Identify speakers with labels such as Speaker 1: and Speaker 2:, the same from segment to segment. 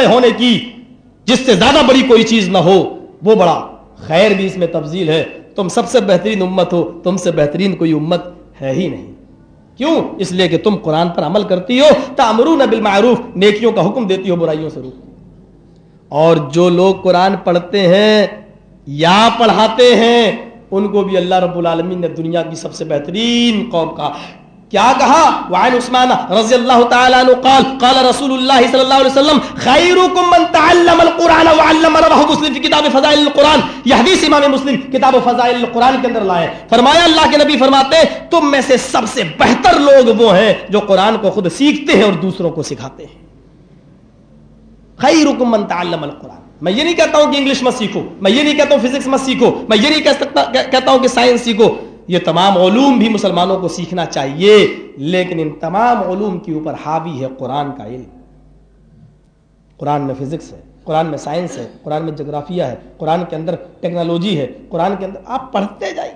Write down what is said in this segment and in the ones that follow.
Speaker 1: بڑے ہونے کی، جس سے زیادہ بڑی کوئی چیز نہ ہو، وہ بڑا خیر بھی اس میں تفضیل ہے۔ تم سب سے بہترین امت ہو، تم سے بہترین کوئی امت ہے ہی نہیں۔ کیوں؟ اس لیے کہ تم قرآن پر عمل کرتی ہو تامرون بالمعروف، نیکیوں کا حکم دیتی ہو، برائیوں سے روک۔ اور جو لوگ قرآن پڑھتے ہیں یا پڑھاتے ہیں، ان کو بھی اللہ رب العالمین نے دنیا کی سب سے بہترین قوم کا کیا کہا؟ وعن عثمان رضی اللہ تعالی عنہ قال قال رسول اللہ صلی اللہ علیہ وسلم، خیرکم من تعلم القرآن وعلم رواہ مسلم فی کتاب فضائل القرآن. یہ حدیث امام مسلم کتاب فضائل القرآن کے اندر لائے۔ فرمایا، اللہ کے نبی فرماتے ہیں، تم میں سے سب سے بہتر لوگ وہ ہیں جو قرآن کو خود سیکھتے ہیں اور دوسروں کو سکھاتے ہیں۔ خیرکم من تعلم القرآن. میں یہ نہیں کہتا ہوں کہ انگلش مت سیکھو، میں یہ نہیں کہتا ہوں فزکس مت سیکھو، میں یہ نہیں کہتا ہوں کہ سائنس سیکھو۔ یہ تمام علوم بھی مسلمانوں کو سیکھنا چاہیے، لیکن ان تمام علوم کے اوپر حاوی ہے قرآن کا علم۔ قرآن میں فزکس ہے، قرآن میں سائنس ہے، قرآن میں جغرافیہ ہے، قرآن کے اندر ٹیکنالوجی ہے، قرآن کے اندر آپ پڑھتے جائیں۔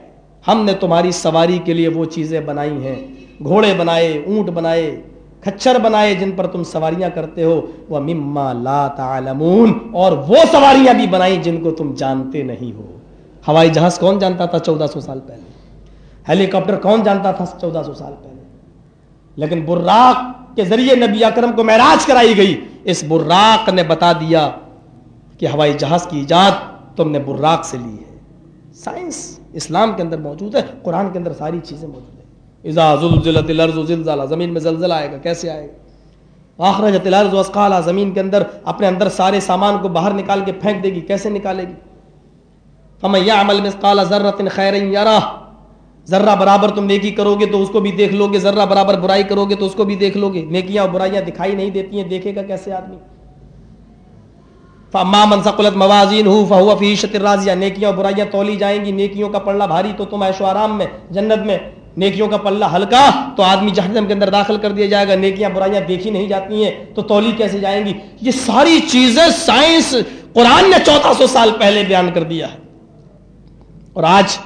Speaker 1: ہم نے تمہاری سواری کے لیے وہ چیزیں بنائی ہیں، گھوڑے بنائے، اونٹ بنائے کھچر بنائے جن پر تم سواریاں کرتے ہو۔ وہ مما لا تعلمون، اور وہ سواریاں بھی بنائی جن کو تم جانتے نہیں ہو۔ ہوائی جہاز کون جانتا تھا چودہ سو سال پہلے؟ ہیلی کاپٹر کون جانتا تھا چودہ سو سال پہلے؟ لیکن براق کے ذریعے نبی اکرم کو معراج کرائی گئی۔ اس براق نے بتا دیا کہ ہوائی جہاز کی ایجاد تم نے براق سے لی ہے۔ سائنس اسلام کے اندر موجود ہے، قرآن کے اندر ساری چیزیں موجود ہیں۔ اذا زلزلت الارض زلزلہ، زمین میں زلزلہ آئے گا، کیسے آئے گا؟ آخرجت الارض واسقالہ زمین کے اندر اپنے اندر سارے سامان کو باہر نکال کے پھینک دے گی، کیسے نکالے گی؟ فمن يعمل مثقال ذرة خيرا يره ذرہ برابر تم نیکی کرو گے تو اس کو بھی دیکھ لو گے ذرہ برابر برائی کرو گے تو اس کو بھی دیکھ لو گے نیکیاں اور برائیاں دکھائی نہیں دیتی ہیں، دیکھے گا کیسے آدمی؟ فاما من ثقلت موازین ہو فهو فی عیشۃ راضیہ نیکیاں اور برائیاں تولی جائیں گی، نیکیوں کا پلڑا بھاری تو تم عیش و آرام میں، جنت میں۔ نیکیوں کا پلہ ہلکا تو آدمی جہنم کے اندر داخل کر دیا جائے گا۔ نیکیاں برائیاں دیکھی نہیں جاتی ہیں تو تولی کیسے جائیں گی؟ یہ ساری چیزیں سائنس، قرآن نے چودہ سو سال پہلے بیان کر دیا ہے۔ اور آج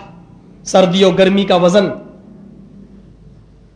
Speaker 1: سردی اور گرمی کا وزن۔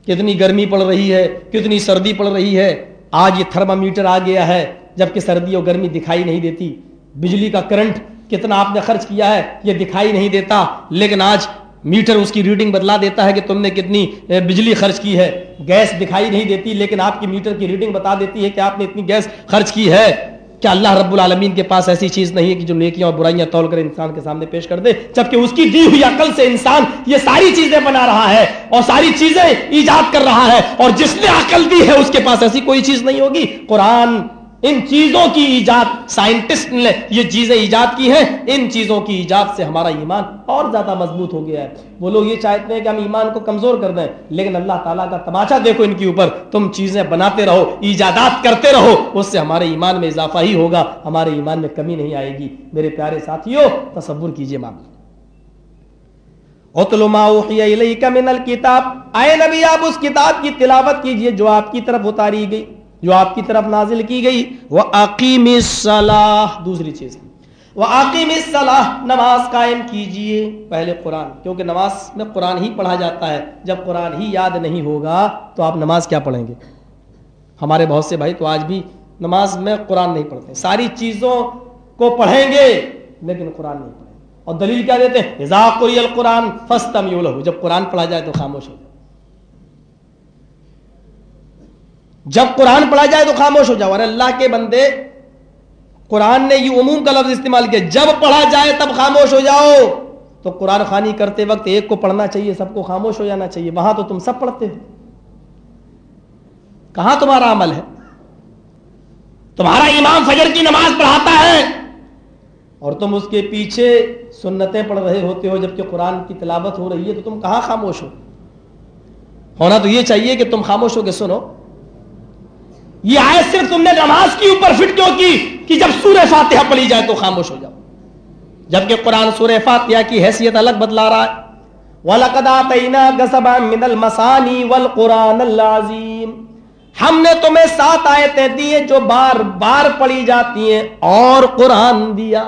Speaker 1: کتنی گرمی پڑ رہی ہے، کتنی سردی پڑ رہی ہے۔ آج یہ تھرما میٹر آ گیا ہے، جبکہ سردی اور گرمی دکھائی نہیں دیتی۔ بجلی کا کرنٹ کتنا آپ نے خرچ کیا ہے، یہ دکھائی نہیں دیتا۔ لیکن آج میٹر اس کی ریڈنگ بدلا دیتا ہے کہ تم نے کتنی بجلی خرچ کی ہے۔ گیس دکھائی نہیں دیتی، لیکن آپ کی میٹر کی ریڈنگ بتا دیتی ہے کہ آپ نے اتنی گیس خرچ کی ہے۔ کیا اللہ رب العالمین کے پاس ایسی چیز نہیں ہے کہ جو نیکیاں اور برائیاں تول کر انسان کے سامنے پیش کر دے؟ جبکہ اس کی دی ہوئی عقل سے انسان یہ ساری چیزیں بنا رہا ہے اور ساری چیزیں ایجاد کر رہا ہے اور جس نے عقل دی ہے اس کے پاس ایسی کوئی چیز نہیں ہوگی؟ قرآن ان چیزوں کی ایجاد سائنٹسٹ نے یہ چیزیں ایجاد کی ہیں، ان چیزوں کی ایجاد سے ہمارا ایمان اور زیادہ مضبوط ہو گیا ہے۔ وہ لوگ یہ چاہتے ہیں کہ ہم ایمان کو کمزور کر دیں، لیکن اللہ تعالیٰ کا تماشا دیکھو ان کے اوپر۔ تم چیزیں بناتے رہو، ایجادات کرتے رہو، اس سے ہمارے ایمان میں اضافہ ہی ہوگا، ہمارے ایمان میں کمی نہیں آئے گی۔ میرے پیارے ساتھیوں، تصور کیجیے معاملہ من الکتاب۔ اے نبی، آپ اس کتاب کی تلاوت کیجیے جو آپ کی طرف اتاری گئی۔ جو آپ کی طرف نازل کی گئی وہ عقیم صلاح دوسری چیز۔ وہ عقیم صلاح نماز قائم کیجیے۔ پہلے قرآن، کیونکہ نماز میں قرآن ہی پڑھا جاتا ہے۔ جب قرآن ہی یاد نہیں ہوگا، تو آپ نماز کیا پڑھیں گے؟ ہمارے بہت سے بھائی تو آج بھی نماز میں قرآن نہیں پڑھتے۔ ساری چیزوں کو پڑھیں گے، لیکن قرآن نہیں پڑھیں۔ اور دلیل کیا دیتے ہیں؟ القرآن فستم جب قرآن پڑھا جائے تو خاموش ہو جائے جب قرآن پڑھا جائے تو خاموش ہو جاؤ۔ اور اللہ کے بندے قرآن نے یہ عموم کا لفظ استعمال کیا۔ جب پڑھا جائے تب خاموش ہو جاؤ۔ تو قرآن خانی کرتے وقت ایک کو پڑھنا چاہیے، سب کو خاموش ہو جانا چاہیے۔ وہاں تو تم سب پڑھتے ہو۔ کہاں تمہارا عمل ہے؟ تمہارا امام فجر کی نماز پڑھاتا ہے۔ اور تم اس کے پیچھے سنتیں پڑھ رہے ہوتے ہو، جبکہ قرآن کی تلاوت ہو رہی ہے، تو تم کہاں خاموش ہو؟ ہونا تو یہ چاہیے کہ تم خاموش ہو کے سنو۔ یہ آئے صرف تم نے نماز کی اوپر فٹ کیوں کی کہ جب سورہ فاتحہ پڑھی جائے تو خاموش ہو جاؤ؟ جبکہ قرآن سورہ فاتحہ کی حیثیت الگ بدلا رہا ہے۔ وَلَقَدْ آتَيْنَا قَسَبًا مِنَ الْمَسَانِي وَالْقُرْآنَ الْعَظِيمِ۔ ہم نے تمہیں سات آیتیں دی ہیں جو بار بار پڑھی جاتی ہیں اور قرآن دیا۔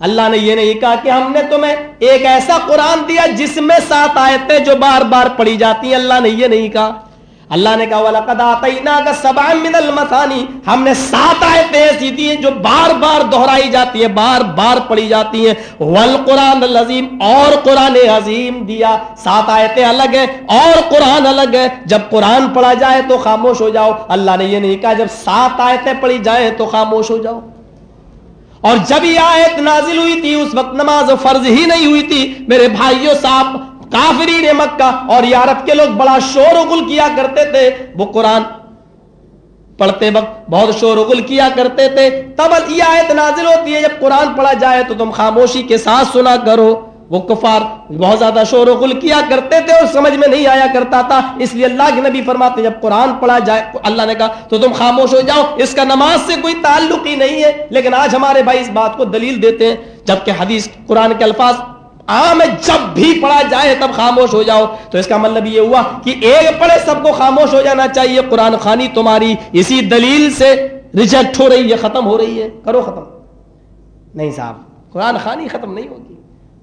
Speaker 1: اللہ نے یہ نہیں کہا کہ ہم نے تمہیں ایک ایسا قرآن دیا جس میں سات آیتیں جو بار بار پڑھی جاتی ہیں۔ اللہ نے یہ نہیں کہا۔ اللہ نے کہا، وَلَقَدْ آتَيْنَاكَ سَبْعًا مِنَ الْمَثَانِ۔ ہم نے سات آیتیں ایسی دی ہیں جو بار بار دہرائی جاتی ہیں، بار بار پڑھی جاتی ہیں۔ والقرآن العظیم اور قرآن عظیم دیا۔ سات آیتیں الگ ہیں، اور قرآن الگ ہے جب قرآن پڑھا جائے تو خاموش ہو جاؤ۔ اللہ نے یہ نہیں کہا، جب سات آیتیں پڑھی جائیں تو خاموش ہو جاؤ۔ اور جب یہ آیت نازل ہوئی تھی، اس وقت نماز فرض ہی نہیں ہوئی تھی۔ میرے بھائیوں صاحب کافرین مکہ اور یارب کے لوگ بڑا شور و گل کیا کرتے تھے۔ وہ قرآن پڑھتے وقت بہت شور و گل کیا کرتے تھے۔ تب یہ آیت نازل ہوتی ہے۔ جب قرآن پڑھا جائے تو تم خاموشی کے ساتھ سنا کرو۔ وہ کفار بہت زیادہ شور و غل کیا کرتے تھے اور سمجھ میں نہیں آیا کرتا تھا۔ اس لیے اللہ کے نبی فرماتے جب قرآن پڑھا جائے، اللہ نے کہا، تو تم خاموش ہو جاؤ۔ اس کا نماز سے کوئی تعلق ہی نہیں ہے۔ لیکن آج ہمارے بھائی اس بات کو دلیل دیتے ہیں۔ جبکہ حدیث قرآن کے الفاظ ہاں، عام جب بھی پڑھا جائے تب خاموش ہو جاؤ۔ تو اس کا مطلب یہ ہوا کہ ایک پڑھے سب کو خاموش ہو جانا چاہیے۔ قرآن خانی تمہاری اسی دلیل سے ریجیکٹ ہو رہی ہے، ختم ہو رہی ہے۔ کرو ختم۔ نہیں صاحب، قرآن خانی ختم نہیں ہوگی۔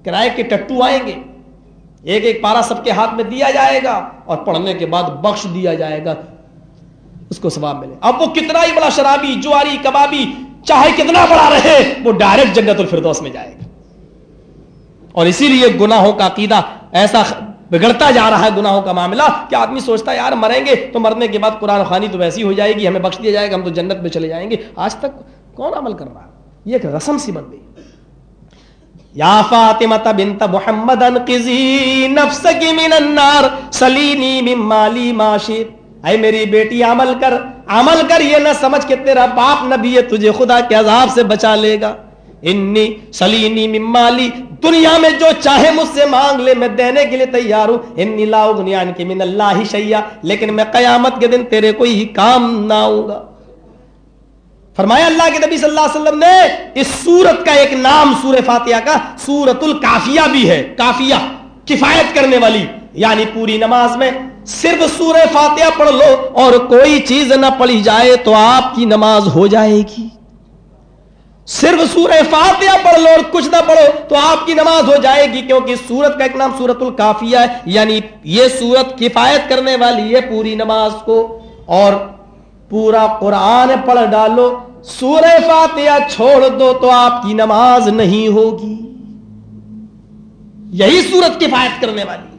Speaker 1: کرائے کے ٹٹو آئیں گے۔ ایک ایک پارا سب کے ہاتھ میں دیا جائے گا اور پڑھنے کے بعد بخش دیا جائے گا۔ اس کو ثواب ملے۔ اب وہ کتنا ہی بڑا شرابی، جواری، کبابی، چاہے کتنا بڑا رہے، وہ ڈائریکٹ جنت الفردوس میں جائے گا۔ اور اسی لیے گناہوں کا عقیدہ ایسا بگڑتا جا رہا ہے، گناہوں کا معاملہ کہ آدمی سوچتا ہے، یار مریں گے تو مرنے کے بعد قرآن خانی تو ویسی ہو جائے گی، ہمیں بخش دیا جائے گا، ہم تو جنت میں چلے جائیں گے۔ آج تک کون عمل کر رہا ہے؟ یہ ایک رسم سی بن گئی۔ یا فاطمہ بنت محمد انقذی نفسک من النار، سلینی من مالی ماشید اے میری بیٹی، عمل کر عمل کر، یہ نہ سمجھ کہ تیرا باپ نبی ہے، تجھے خدا کے عذاب سے بچا لے گا۔ انی سلینی من دنیا میں جو چاہے مجھ سے مانگ لے، میں دینے کے لیے تیار ہوں۔ انی لا اغنی عنک من اللہ شیئا، لیکن میں قیامت کے دن تیرے کوئی ہی کام نہ آؤں گا۔ فرمایا اللہ کے نبی صلی اللہ علیہ وسلم نے، اس سورت کا ایک نام سور فاتحہ کا سورت الکافیہ بھی ہے۔ کافیہ، کفایت کرنے والی یعنی پوری نماز میں۔ صرف سور فاتحہ پڑھ لو اور کوئی چیز نہ پڑھی جائے تو آپ کی نماز ہو جائے گی۔ صرف سور فاتحہ پڑھ لو اور کچھ نہ پڑھو تو آپ کی نماز ہو جائے گی کیونکہ سورت کا ایک نام سورت الکافیہ ہے یعنی یہ سورت کفایت کرنے والی ہے پوری نماز کو۔ اور پورا قرآن پڑھ ڈالو، سورہ فاتحہ چھوڑ دو تو آپ کی نماز نہیں ہوگی۔ یہی سورت کفایت کرنے والی۔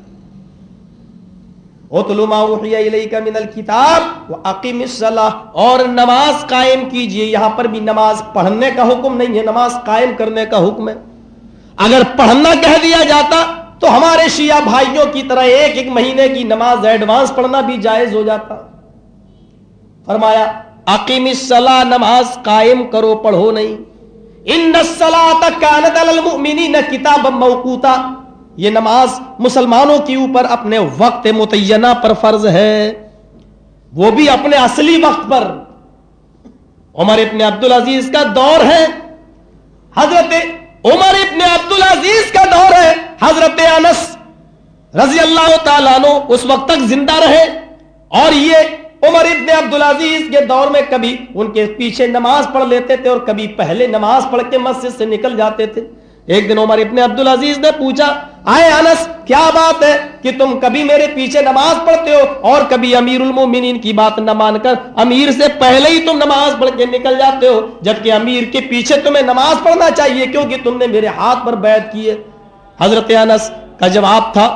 Speaker 1: من الکتاب عقیم اور نماز قائم کیجیے، یہاں پر بھی نماز پڑھنے کا حکم نہیں ہے، نماز قائم کرنے کا حکم ہے۔ اگر پڑھنا کہہ دیا جاتا تو ہمارے شیعہ بھائیوں کی طرح ایک ایک مہینے کی نماز ایڈوانس پڑھنا بھی جائز ہو جاتا۔ فرمایا عقیم الصلاح نماز قائم کرو، پڑھو نہیں۔ ان کتاب موقوتا۔ یہ نماز مسلمانوں کے اوپر اپنے وقت متینہ پر فرض ہے۔ وہ بھی اپنے اصلی وقت پر۔ عمر ابن عبد العزیز کا دور ہے۔ حضرت عمر ابن عبد العزیز کا دور ہے۔ حضرت انس رضی اللہ تعالیٰ اس وقت تک زندہ رہے۔ اور یہ عمر ابن عبدالعزیز کے دور میں کبھی ان کے پیچھے نماز پڑھ لیتے تھے اور کبھی پہلے نماز پڑھ کے مسجد سے نکل جاتے تھے۔ ایک دن عمر ابن عبدالعزیز نے پوچھا، آئے انس، کیا بات ہے کہ تم کبھی میرے پیچھے نماز پڑھتے ہو؟ اور کبھی امیر المومنین کی بات نہ مان کر امیر سے پہلے ہی تم نماز پڑھ کے نکل جاتے ہو؟ جبکہ امیر کے پیچھے تمہیں نماز پڑھنا چاہیے کیونکہ تم نے میرے ہاتھ پر بیعت کی ہے۔ حضرت انس کا جواب تھا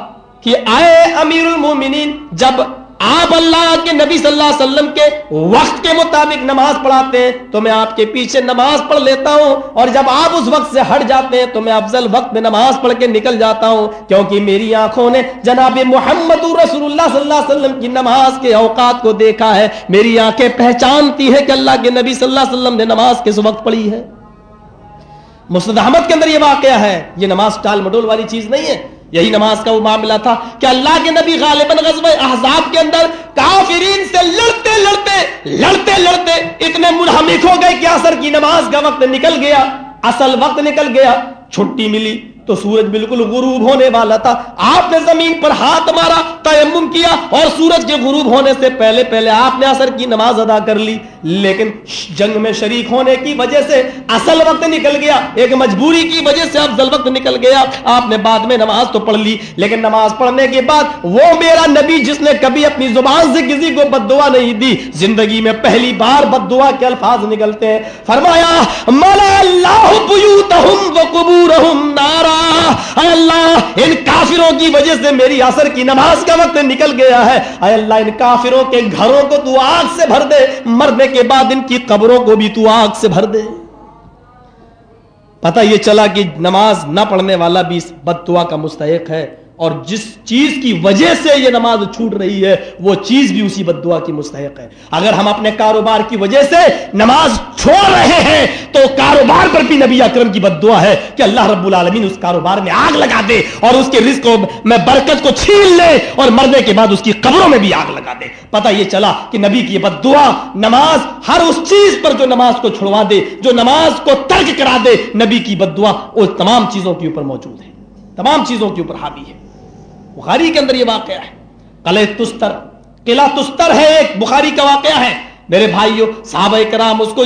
Speaker 1: کہ آئے امیر المومنین، جب آپ اللہ کے نبی صلی اللہ علیہ وسلم کے وقت کے مطابق نماز پڑھاتے ہیں تو میں آپ کے پیچھے نماز پڑھ لیتا ہوں اور جب آپ اس وقت سے ہٹ جاتے ہیں تو میں افضل وقت میں نماز پڑھ کے نکل جاتا ہوں کیونکہ میری آنکھوں نے جناب محمد رسول اللہ صلی اللہ علیہ وسلم کی نماز کے اوقات کو دیکھا ہے میری آنکھیں پہچانتی ہے کہ اللہ کے نبی صلی اللہ علیہ وسلم نے نماز کس وقت پڑھی ہے مسد احمد کے اندر یہ واقعہ ہے یہ نماز ٹال مڈول والی چیز نہیں ہے یہی نماز کا وہ معاملہ تھا کہ اللہ کے نبی غالباً غزوہ احزاب کے اندر کافرین سے لڑتے لڑتے لڑتے لڑتے اتنے منہمک ہو گئے کہ اثر کی نماز کا وقت نکل گیا، اصل وقت نکل گیا، چھٹی ملی تو سورج بالکل غروب ہونے والا تھا۔ آپ نے زمین پر ہاتھ مارا، تیمم کیا اور سورج کے غروب ہونے سے پہلے پہلے آپ نے اثر کی نماز ادا کر لی۔ لیکن جنگ میں شریک ہونے کی وجہ سے اصل وقت نکل گیا، ایک مجبوری کی وجہ سے افضل وقت نکل گیا۔ آپ نے بعد میں نماز تو پڑھ لی، لیکن نماز پڑھنے کے بعد وہ میرا نبی جس نے کبھی اپنی زبان سے کسی کو بد دعا نہیں دی، زندگی میں پہلی بار بد دعا کے الفاظ نکلتے ہیں۔ فرمایا، ملا اللہ بیوتہم و قبورہم نارا۔ اے اللہ، ان کافروں کی وجہ سے میری اثر کی نماز کا وقت نکل گیا ہے۔ اے اللہ، ان کافروں کے گھروں کو تو آگ سے بھر دے، مرنے کے بعد ان کی قبروں کو بھی تو آگ سے بھر دے۔ پتہ یہ چلا کہ نماز نہ پڑھنے والا بھی اس بد کا مستحق ہے۔ اور جس چیز کی وجہ سے یہ نماز چھوٹ رہی ہے، وہ چیز بھی اسی بد دعا کی مستحق ہے۔ اگر ہم اپنے کاروبار کی وجہ سے نماز چھوڑ رہے ہیں، تو کاروبار پر بھی نبی اکرم کی بد دعا ہے کہ اللہ رب العالمین اس کاروبار میں آگ لگا دے اور اس کے رزق میں برکت کو چھین لے اور مرنے کے بعد اس کی قبروں میں بھی آگ لگا دے۔ پتہ یہ چلا کہ نبی کی بد دعا نماز ہر اس چیز پر جو نماز کو چھڑوا دے، جو نماز کو ترک کرا دے، نبی کی بد دعا وہ تمام چیزوں کے اوپر موجود ہے۔ تمام چیزوں کے اوپر حاوی ہے۔ بخاری کے اندر یہ واقعہ ہے۔ قلعہ تستر قلعہ تستر ہے ایک، بخاری کا واقعہ ہے۔ میرے بھائیوں صحابہ کرام اس کو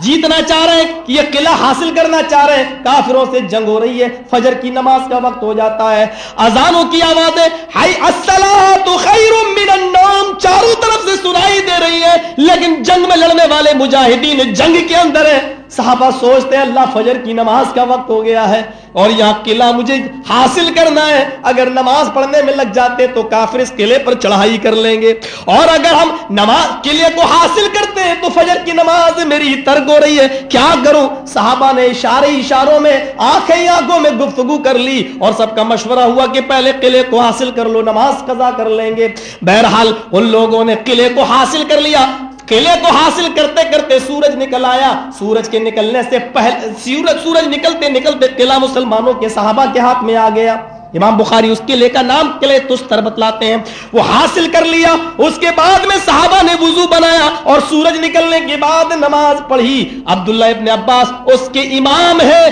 Speaker 1: جیتنا چاہ رہے ہیں کہ یہ قلعہ حاصل کرنا چاہ رہے ہیں۔ کافروں سے جنگ ہو رہی ہے، فجر کی نماز کا وقت ہو جاتا ہے۔ اذانوں کی آوازیں، ہائی الصلاۃ خیر من النوم، چاروں طرف سے سنائی دے رہی ہے لیکن جنگ میں لڑنے والے مجاہدین جنگ کے اندر ہیں۔ صحابہ سوچتے ہیں اللہ فجر کی نماز کا وقت ہو گیا ہے اور یہاں قلعہ مجھے حاصل کرنا ہے۔ اگر نماز پڑھنے میں لگ جاتے تو کافر اس قلعے پر چڑھائی کر لیں گے۔ اور اگر ہم نماز قلعے کو حاصل کرتے ہیں تو فجر کی نماز میری ترک ہو رہی ہے۔ کیا کروں؟ صحابہ نے اشارے اشاروں میں آنکھیں آنکھوں میں گفتگو کر لی اور سب کا مشورہ ہوا کہ پہلے قلعے کو حاصل کر لو، نماز قضا کر لیں گے۔ بہرحال ان لوگوں نے قلعے کو حاصل کر لیا۔ قلعے کو حاصل کرتے کرتے سورج نکل آیا۔ سورج کے نکلنے سے پہلے سورج سورج نکلتے نکلتے قلعہ مسلمانوں کے صحابہ کے ہاتھ میں آ گیا۔ امام بخاری اس قلعے کا نام قلعہ تستر بتلاتے ہیں۔ وہ حاصل کر لیا۔ اس کے بعد میں صحابہ نے وضو بنایا اور سورج نکلنے کے بعد نماز پڑھی۔ عبداللہ ابن عباس اس کے امام ہے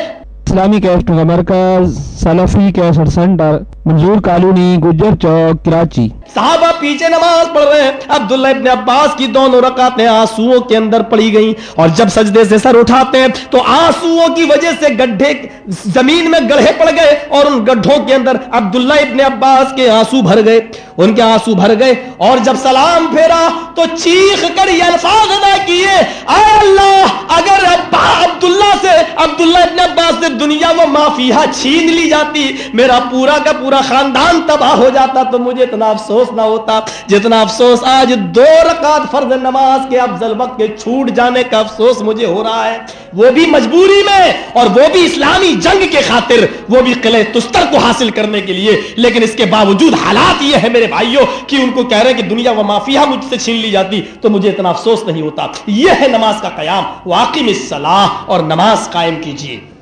Speaker 2: اسلامی کیسٹ کا مرکز سلفی cassette centre, Manzoor colony, Gujjar Chowk, Karachi.
Speaker 1: صحابہ پیچھے نماز پڑھ رہے ہیں۔ عبداللہ ابن عباس کی دونوں رکعتیں آنسوؤں کے اندر پڑی گئیں۔ اور جب سجدے سے سر اٹھاتے ہیں، تو آنسوؤں کی وجہ سے گڈھے، زمین میں گڑھے پڑ گئے اور ان گڈھوں کے اندر عبداللہ ابن عباس کے آنسو بھر گئے۔ ان کے آنسو بھر گئے اور جب سلام پھیرا، تو چیخ کر یہ الفاظ ادا کیے، اے اللہ، اگر عبداللہ سے، عبداللہ ابن عباس سے دنیا و معافیہ چھین لی جاتی، میرا پورا کا پورا خاندان تباہ ہو جاتا، تو مجھے اتنا افسوس نہ ہوتا، جتنا افسوس آج دو رکعت فرض نماز کے افضل وقت کے چھوٹ جانے کا افسوس مجھے ہو رہا ہے۔ وہ بھی مجبوری میں اور وہ بھی اسلامی جنگ کے خاطر، وہ بھی قلعہ تستر کو حاصل کرنے کے لیے۔ لیکن اس کے باوجود حالات یہ ہے میرے بھائیوں کہ ان کو کہہ رہے ہیں کہ دنیا و مافیا مجھ سے چھین لی جاتی، تو مجھے اتنا افسوس نہیں ہوتا۔ یہ ہے نماز کا قیام۔ واقعی میں صلاح اور نماز قائم کیجیے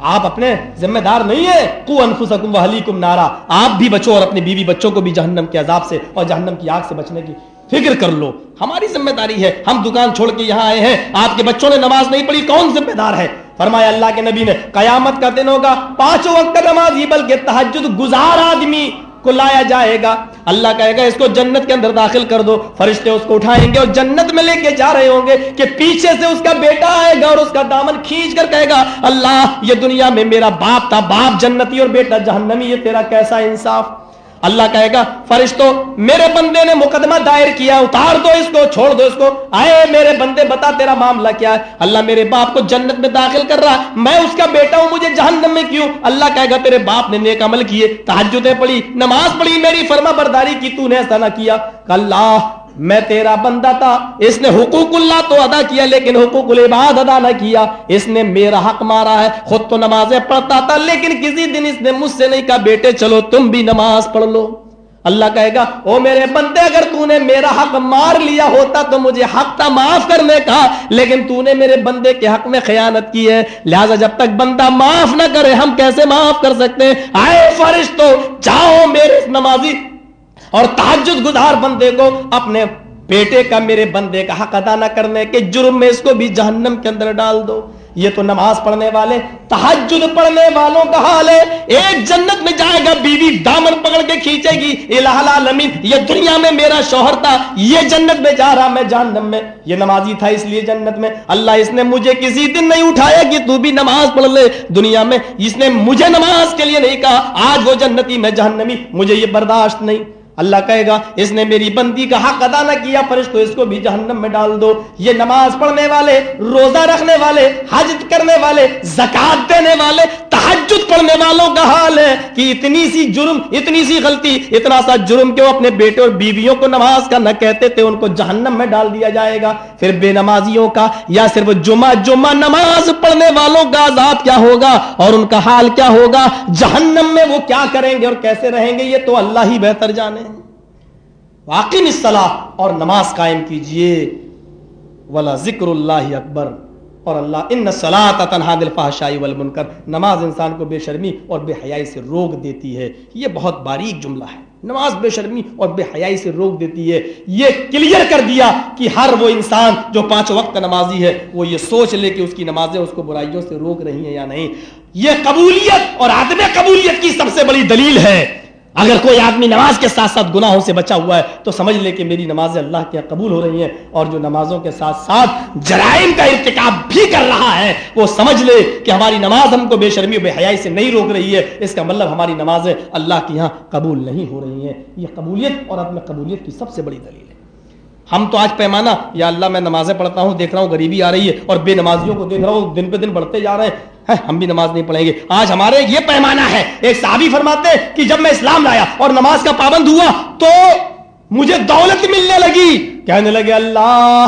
Speaker 1: آپ اپنے ذمہ دار نہیں ہیں. کو انفسکم وحلیکم نارا. آپ بھی بچو اور اپنے بیوی بچوں کو بھی جہنم کے عذاب سے اور جہنم کی آگ سے بچنے کی فکر کر لو. ہماری ذمہ داری ہے. ہم دکان چھوڑ کے یہاں آئے ہیں. آپ کے بچوں نے نماز نہیں پڑھی. کون ذمہ دار ہے؟ فرمایا اللہ کے نبی نے، قیامت کا دن ہوگا. پانچوں وقت نماز ہی، بلکہ تحجد گزار آدمی کو لایا جائے گا. اللہ کہے گا اس کو جنت کے اندر داخل کر دو، فرشتے اس کو اٹھائیں گے اور جنت میں لے کے جا رہے ہوں گے کہ پیچھے سے اس کا بیٹا آئے گا اور اس کا دامن کھینچ کر کہے گا، اللہ یہ دنیا میں میرا باپ تھا، باپ جنتی اور بیٹا جہنمی، یہ تیرا کیسا انصاف؟ اللہ کہے گا فرشتوں میرے بندے نے مقدمہ دائر کیا، اتار دو اس کو، چھوڑ دو اس کو، آئے میرے بندے، بتا تیرا معاملہ کیا ہے۔ اللہ میرے باپ کو جنت میں داخل کر رہا میں اس کا بیٹا ہوں، مجھے جہنم میں کیوں؟ اللہ کہے گا، تیرے باپ نے نیک عمل کیے تحجدیں پڑھی، نماز پڑھی، میری فرما برداری کی، تو نے ایسا نہ کیا۔ اللہ میں تیرا بندہ تھا، اس نے حقوق اللہ تو ادا کیا، لیکن حقوق العباد ادا نہ کیا۔ اس نے میرا حق مارا ہے، خود تو نمازیں پڑھتا تھا، لیکن کسی دن اس نے مجھ سے نہیں کہا، بیٹے چلو، تم بھی نماز پڑھ لو۔ اللہ کہے گا، او میرے بندے، اگر تو نے میرا حق مار لیا ہوتا تو مجھے حق تھا معاف کرنے کا، لیکن تو نے میرے بندے کے حق میں خیانت کی ہے۔ لہذا جب تک بندہ معاف نہ کرے، ہم کیسے معاف کر سکتے ہیں؟ آئے فرشتو، جاؤ میرے نمازی اور تحجد گزار بندے کو اپنے بیٹے کا میرے بندے کا حق ادا نہ کرنے کے جرم میں اس کو بھی جہنم کے اندر ڈال دو۔ یہ تو نماز پڑھنے والے تحجد پڑھنے والوں کا حال ہے۔ ایک جنت میں جائے گا، بیوی دامن پکڑ کے کھینچے گی۔ الہ العالمین، یہ دنیا میں میرا شوہر تھا، یہ جنت میں جا رہا میں جہنم میں۔ یہ نمازی تھا اس لیے جنت میں۔ اللہ اس نے مجھے کسی دن نہیں اٹھایا کہ تو بھی نماز پڑھ لے۔ دنیا میں اس نے مجھے نماز کے لیے نہیں کہا، آج وہ جنتی میں جہنمی، مجھے یہ برداشت نہیں۔ اللہ کہے گا، اس نے میری بندی کا حق ادا نہ کیا، فرشتو اس کو بھی جہنم میں ڈال دو۔ یہ نماز پڑھنے والے، روزہ رکھنے والے، حج کرنے والے زکات دینے والے تحجد پڑھنے والوں کا حال ہے کہ اتنی سی جرم، اتنی سی غلطی، اتنا سا جرم کہ وہ اپنے بیٹے اور بیویوں کو نماز کا نہ کہتے تھے، ان کو جہنم میں ڈال دیا جائے گا۔ پھر بے نمازیوں کا یا صرف جمعہ جمعہ نماز پڑھنے والوں کا عذاب کیا ہوگا؟ اور ان کا حال کیا ہوگا؟ جہنم میں وہ کیا کریں گے اور کیسے رہیں گے؟ یہ تو اللہ ہی بہتر جانے۔ واقعی الصلاح اور نماز قائم کیجیے۔ ولا ذکر اللہ اکبر۔ اور اللہ، ان صلاح تنہا دل والمنکر۔ نماز انسان کو بے شرمی اور بے حیائی سے روک دیتی ہے۔ یہ بہت باریک جملہ ہے۔ نماز بے شرمی اور بے حیائی سے روک دیتی ہے۔ یہ کلیئر کر دیا کہ ہر وہ انسان جو پانچ وقت نمازی ہے، وہ یہ سوچ لے کہ اس کی نمازیں اس کو برائیوں سے روک رہی ہیں یا نہیں۔ یہ قبولیت اور عدم قبولیت کی سب سے بڑی دلیل ہے۔ اگر کوئی آدمی نماز کے ساتھ ساتھ گناہوں سے بچا ہوا ہے، تو سمجھ لے کہ میری نمازیں اللہ کے قبول ہو رہی ہیں اور جو نمازوں کے ساتھ ساتھ جرائم کا ارتکاب بھی کر رہا ہے، وہ سمجھ لے کہ ہماری نماز ہم کو بے شرمی و بے حیائی سے نہیں روک رہی ہے۔ اس کا مطلب ہماری نمازیں اللہ کے یہاں قبول نہیں ہو رہی ہیں۔ یہ قبولیت اور عدم قبولیت کی سب سے بڑی دلیل ہے۔ ہم تو آج پیمانہ، یا اللہ میں نمازیں پڑھتا ہوں، دیکھ رہا ہوں، غریبی آ رہی ہے، اور بے نمازیوں کو دیکھ رہا ہوں، دن پہ دن بڑھتے جا رہے ہیں۔ ہم بھی نماز نہیں پڑھیں گے۔ آج ہمارے یہ پیمانہ ہے۔ ایک صحابی فرماتے کہ جب میں اسلام لایا اور نماز کا پابند ہوا تو مجھے دولت ملنے لگی۔ کہنے لگے، اللہ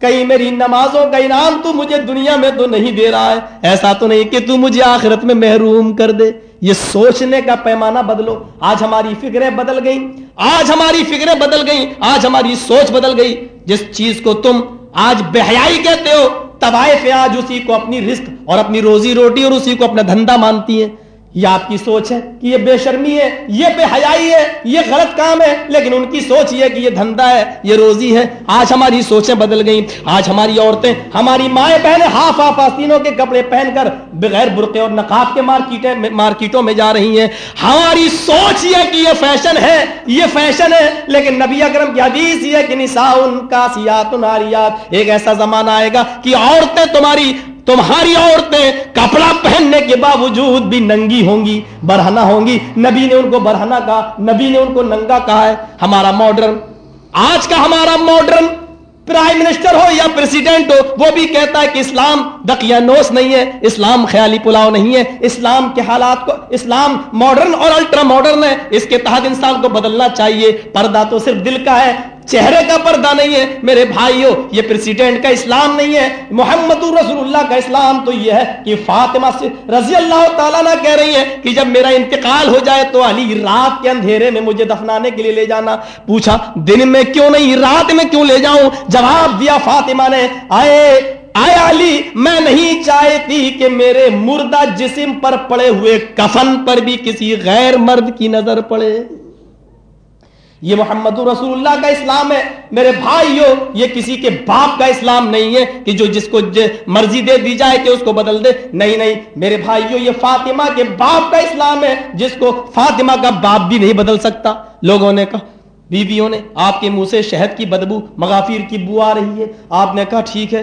Speaker 1: کہیں میری نمازوں کا انعام تو مجھے دنیا میں تو نہیں دے رہا ہے۔ ایسا تو نہیں کہ تو مجھے آخرت میں محروم کر دے۔ یہ سوچنے کا پیمانہ بدلو۔ آج ہماری فکریں بدل گئی آج ہماری فکریں بدل گئی آج ہماری سوچ بدل گئی۔ جس چیز کو تم آج بحیائی کہتے ہو، طوائف آج اسی کو اپنی رزق اور اپنی روزی روٹی اور اسی کو اپنا دھندا مانتی ہیں۔ یہ آپ کی سوچ ہے کہ یہ بے شرمی ہے، یہ بے حیائی ہے، یہ غلط کام ہے، لیکن ان کی سوچ یہ کہ یہ دھندا ہے، یہ روزی ہے۔ آج ہماری سوچیں بدل گئیں، آج ہماری عورتیں، ہماری مائیں بہنیں ہاف ہاف آستینوں کے کپڑے پہن کر بغیر برقے اور نقاب کے مارکیٹیں، مارکیٹوں میں جا رہی ہیں۔ ہماری سوچ یہ کہ یہ فیشن ہے، یہ فیشن ہے، لیکن نبی اکرم کی حدیث یہ کہ نساء کا سیات ناریات ایک ایسا زمانہ آئے گا کہ عورتیں تمہاری تمہاری عورتیں کپڑا پہننے کے باوجود بھی ننگی ہوں گی برہنا ہوں گی۔ نبی نے ان کو برہنا کہا، نبی نے ان کو ننگا کہا ہے۔ ہمارا ماڈرن آج کا ہمارا ماڈرن پرائم منسٹر ہو یا پریسیڈنٹ ہو، وہ بھی کہتا ہے کہ اسلام دقیانوس نہیں ہے، اسلام خیالی پلاؤ نہیں ہے۔ اسلام کے حالات کو، اسلام ماڈرن اور الٹرا ماڈرن ہے۔ اس کے تحت انسان کو بدلنا چاہیے۔ پردہ تو صرف دل کا ہے۔ چہرے کا پردہ نہیں ہے، میرے بھائیو، یہ پریسیڈنٹ کا اسلام نہیں ہے، محمد رسول اللہ کا اسلام تو یہ ہے کہ فاطمہ سے رضی اللہ تعالیٰ نہ کہہ رہی ہے کہ جب میرا انتقال ہو جائے تو علی، رات کے اندھیرے میں مجھے دفنانے کے لیے لے جانا۔ پوچھا، دن میں کیوں نہیں، رات میں کیوں لے جاؤں؟ جواب دیا فاطمہ نے، آئے آئے علی، میں نہیں چاہتی کہ میرے مردہ جسم پر پڑے ہوئے کفن پر بھی کسی غیر مرد کی نظر پڑے۔ یہ محمد رسول اللہ کا اسلام ہے۔ میرے بھائیو، یہ کسی کے باپ کا اسلام نہیں ہے کہ جو جس کو مرضی دے دی جائے کہ اس کو بدل دے۔ نہیں نہیں، میرے بھائیو، یہ فاطمہ کے باپ کا اسلام ہے، جس کو فاطمہ کا باپ بھی نہیں بدل سکتا۔ لوگوں نے کہا، بیویوں نے، آپ کے منہ سے شہد کی بدبو، مغافیر کی بو آ رہی ہے۔ آپ نے کہا، ٹھیک ہے۔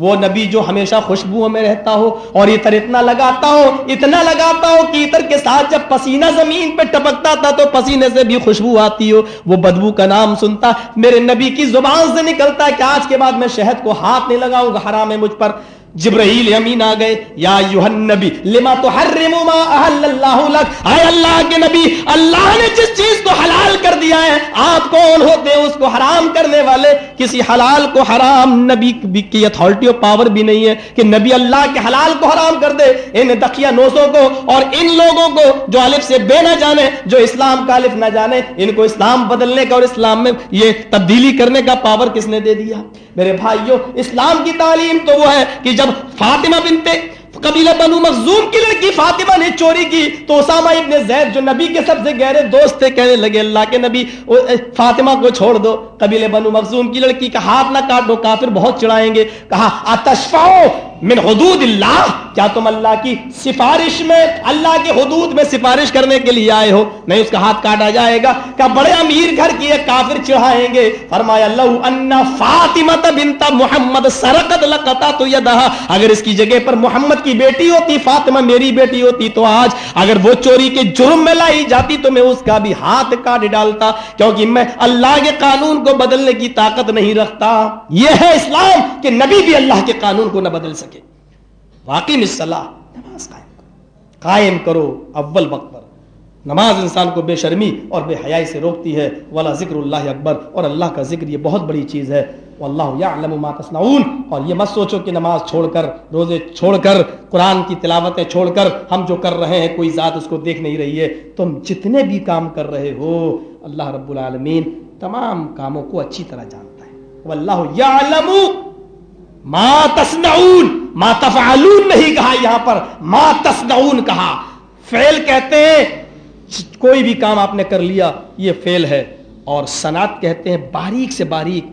Speaker 1: وہ نبی جو ہمیشہ خوشبو میں رہتا ہو اور اتر اتنا لگاتا ہو، اتنا لگاتا ہو کہ اتر کے ساتھ جب پسینہ زمین پہ ٹپکتا تھا تو پسینے سے بھی خوشبو آتی ہو۔ وہ بدبو کا نام سنتا، میرے نبی کی زبان سے نکلتا ہے کہ آج کے بعد میں شہد کو ہاتھ نہیں لگاؤں گا، حرام ہے مجھ پر۔ جبرائیل امین آ گئے، یا یوہن نبی لما تحرم ما احل اللہ لک؟ اے اللہ کے نبی، اللہ نے جس چیز کو حلال کر دیا ہے، آپ کون ہوتے ہیں؟ اس کو حرام کرنے والے۔ کسی حلال کو حرام نبی کی اتھارٹی اور پاور بھی نہیں ہے کہ نبی اللہ کے حلال کو حرام کر دے۔ ان دقیہ نوسوں کو اور ان لوگوں کو جو الف سے بے نہ جانے، جو اسلام کا الف نہ جانے، ان کو اسلام بدلنے کا اور اسلام میں یہ تبدیلی کرنے کا پاور کس نے دے دیا؟ میرے بھائیوں، اسلام کی تعلیم تو وہ ہے کہ جب فاطمہ بنتے قبیلہ بنو مخزوم کی لڑکی فاطمہ نے چوری کی تو اسامہ ابن زید جو نبی کے سب سے گہرے دوست تھے، کہنے لگے اللہ کے نبی فاطمہ کو چھوڑ دو۔ قبیلہ بنو مخزوم کی لڑکی کا ہاتھ نہ کاٹو، کافر بہت چڑھائیں گے۔ کہا اتشفاؤ من حدود اللہ کیا تم اللہ کی سفارش میں، اللہ کے حدود میں سفارش کرنے کے لیے آئے ہو؟ نہیں، اس کا ہاتھ کاٹا جائے گا۔ کیا بڑے امیر گھر کی ایک کافر چڑھائیں گے۔ فرمایا اللہ ان فاطمہ بنت محمد سرقت لقطا تو یدہا اگر اس کی جگہ پر محمد کی بیٹی ہوتی، فاطمہ میری بیٹی ہوتی، تو آج اگر وہ چوری کے جرم میں لائی جاتی، تو میں اس کا بھی ہاتھ کاٹ ڈالتا، کیونکہ میں اللہ کے قانون کو کو بدلنے کی طاقت نہیں رکھتا۔ یہ ہے اسلام کہ نبی بھی اللہ کے قانون کو نہ بدل سکے۔ واقعی مسلح نماز قائم کرو۔ قائم کرو اول وقت پر۔ نماز انسان کو بے شرمی اور بے حیائی سے روکتی ہے۔ والا ذکر اللہ اکبر۔ اور اللہ کا ذکر یہ بہت بڑی چیز ہے۔ واللہ یعلم ما تصنعون۔ اور یہ مت سوچو کہ نماز چھوڑ کر، روزے چھوڑ کر، قرآن کی تلاوتیں چھوڑ کر ہم جو کر رہے ہیں، کوئی ذات اس کو دیکھ نہیں رہی ہے۔ تم جتنے بھی کام کر رہے ہو، اللہ رب العالمین تمام کاموں کو اچھی طرح جانتا ہے۔ واللہ یعلم ما تصنعون۔ ما تفعلون نہیں کہا یہاں پر۔ ما تصنعون کہا۔ فعل کہتے ہیں، کوئی بھی کام آپ نے کر لیا، یہ فیل ہے۔ اور صنعت کہتے ہیں، باریک سے باریک،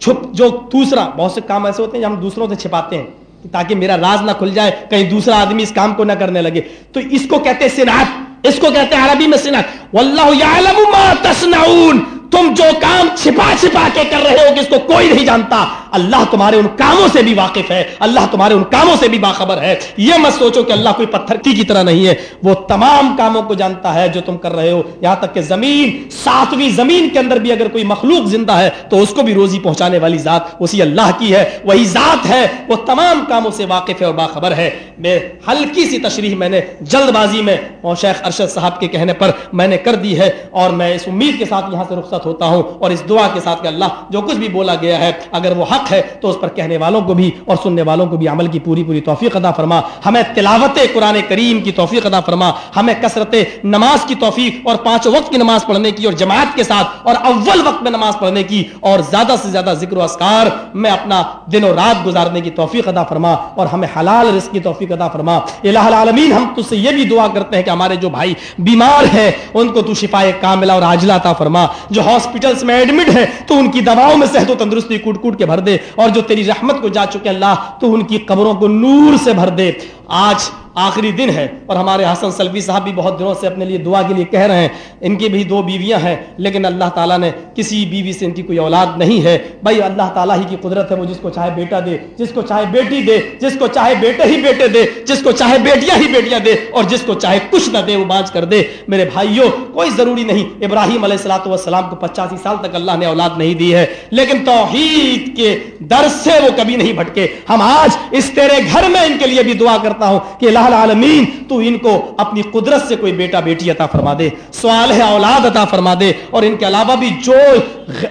Speaker 1: چھپ جو دوسرا، بہت سے کام ایسے ہوتے ہیں جو ہم دوسروں سے چھپاتے ہیں تاکہ میرا راز نہ کھل جائے، کہیں دوسرا آدمی اس کام کو نہ کرنے لگے۔ تو اس کو کہتے ہیں صنعت، اس کو کہتے ہیں عربی میں صنعت۔ واللہ یعلم ما تصنعون۔ تم جو کام چھپا چھپا کے کر رہے ہو کہ اس کو کوئی نہیں جانتا۔ اللہ تمہارے ان کاموں سے بھی واقف ہے۔ اللہ تمہارے ان کاموں سے بھی باخبر ہے۔ یہ مت سوچو کہ اللہ کوئی پتھر کی طرح نہیں ہے۔ وہ تمام کاموں کو جانتا ہے جو تم کر رہے ہو۔ یہاں تک کہ زمین، ساتویں زمین کے اندر بھی اگر کوئی مخلوق زندہ ہے، تو اس کو بھی روزی پہنچانے والی ذات اسی اللہ کی ہے۔ وہی ذات ہے، وہ تمام کاموں سے واقف ہے اور باخبر ہے۔ میں ہلکی سی تشریح میں نے جلد بازی میں شیخ ارشد صاحب کے کہنے پر میں نے کر دی ہے، اور میں اس امید کے ساتھ یہاں سے رخصت ہوتا ہوں اور اس دعا کے ساتھ کہ اللہ جو کچھ بھی بولا گیا ہے، اگر وہ حق ہے تو اس پر کہنے والوں کو بھی اور سننے والوں کو بھی عمل کی پوری پوری توفیق ادا فرما۔ ہمیں تلاوت قرآن کریم کی توفیق ادا فرما۔ ہمیں کثرت نماز کی توفیق اور پانچ وقت کی نماز پڑھنے کی اور جماعت کے ساتھ اور اول وقت میں نماز پڑھنے کی اور زیادہ سے زیادہ ذکر و اسکار میں اپنا دن و رات گزارنے کی توفیق ادا فرما اور ہمیں حلال رزق کی توفیق ادا فرما۔ الہ العالمین، ہم تجھ سے یہ بھی دعا کرتے ہیں کہ ہمارے جو بھائی بیمار ہیں، ان کو تو شفا کاملہ اور عاجلہ عطا فرما۔ جو ہاسپٹلس میں ایڈمٹ ہے تو ان کی دواؤں میں صحت و تندرستی کوٹ کوٹ کے بھر دے، اور جو تیری رحمت کو جا چکے اللہ، تو ان کی قبروں کو نور سے بھر دے۔ آج آخری دن ہے اور ہمارے حسن سلفی صاحب بھی بہت دنوں سے اپنے لیے دعا کے لیے کہہ رہے ہیں۔ ان کی بھی دو بیویاں ہیں، لیکن اللہ تعالیٰ نے کسی بیوی سے ان کی کوئی اولاد نہیں ہے۔ بھائی، اللہ تعالیٰ ہی کی قدرت ہے، وہ جس کو چاہے بیٹا دے، جس کو چاہے بیٹی دے، جس کو چاہے بیٹے ہی بیٹے دے، جس کو چاہے بیٹیاں ہی بیٹیاں دے، اور جس کو چاہے کچھ نہ دے، وہ بانچ کر دے۔ میرے بھائیوں، کوئی ضروری نہیں۔ ابراہیم علیہ السلاۃ والسلام کو پچاسی سال تک اللہ نے اولاد نہیں دی ہے، لیکن توحید کے در سے وہ کبھی نہیں بھٹکے۔ ہم آج اس تیرے گھر میں ان کے لیے بھی دعا کرتے کرتا ہوں کہ اللہ العالمین تو ان کو اپنی قدرت سے کوئی بیٹا بیٹی عطا فرما دے سوال ہے اولاد عطا فرما دے اور ان کے علاوہ بھی جو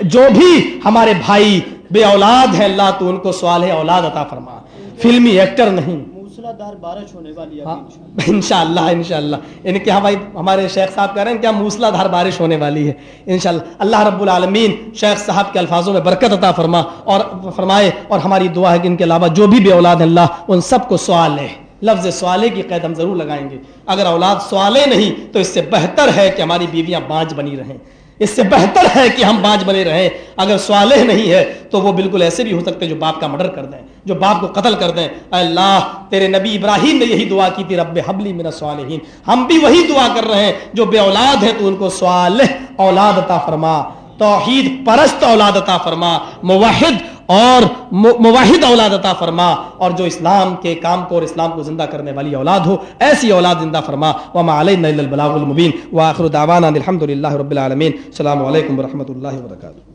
Speaker 1: جو بھی ہمارے بھائی بے اولاد ہے اللہ تو ان کو سوال ہے اولاد عطا فرما۔ فلمی ایکٹر نہیں۔
Speaker 3: بارش ہونے والی
Speaker 1: ان شاء اللہ ان شاء اللہ ان کے ہاں بھائی ہمارے شیخ صاحب کہہ رہے ہیں کیا موسلا دھار بارش ہونے والی ہے۔ ان شاء اللہ رب العالمین شیخ صاحب کے الفاظوں میں برکت عطا فرما اور فرمائے اور ہماری دعا ہے کہ ان کے علاوہ جو بھی بے اولاد ہے اللہ ان سب کو سوال ہے لفظ سوالے کی قید ہم ضرور لگائیں گے۔ اگر اولاد سوالے نہیں، تو اس سے بہتر ہے کہ ہماری بیویاں بانج بنی رہیں۔ اس سے بہتر ہے کہ ہم بانج بنے رہیں۔ اگر سوالے نہیں ہے، تو وہ بالکل ایسے بھی ہو سکتے جو باپ کا مرڈر کر دیں، جو باپ کو قتل کر دیں۔ اے اللہ، تیرے نبی ابراہیم نے یہی دعا کی تھی، رب حبلی میرا صالحین ہم بھی وہی دعا کر رہے ہیں، جو بے اولاد ہے تو ان کو صالح اولاد عطا فرما، توحید پرست اولاد عطا فرما، موحد اور مواحد اولاد عطا فرما اور جو اسلام کے کام کو اور اسلام کو زندہ کرنے والی اولاد ہو، ایسی اولاد زندہ فرما۔ وما علینا الا البلاغ المبین واخر دعوانا الحمد للہ رب العالمین السلام علیکم ورحمۃ اللہ وبرکاتہ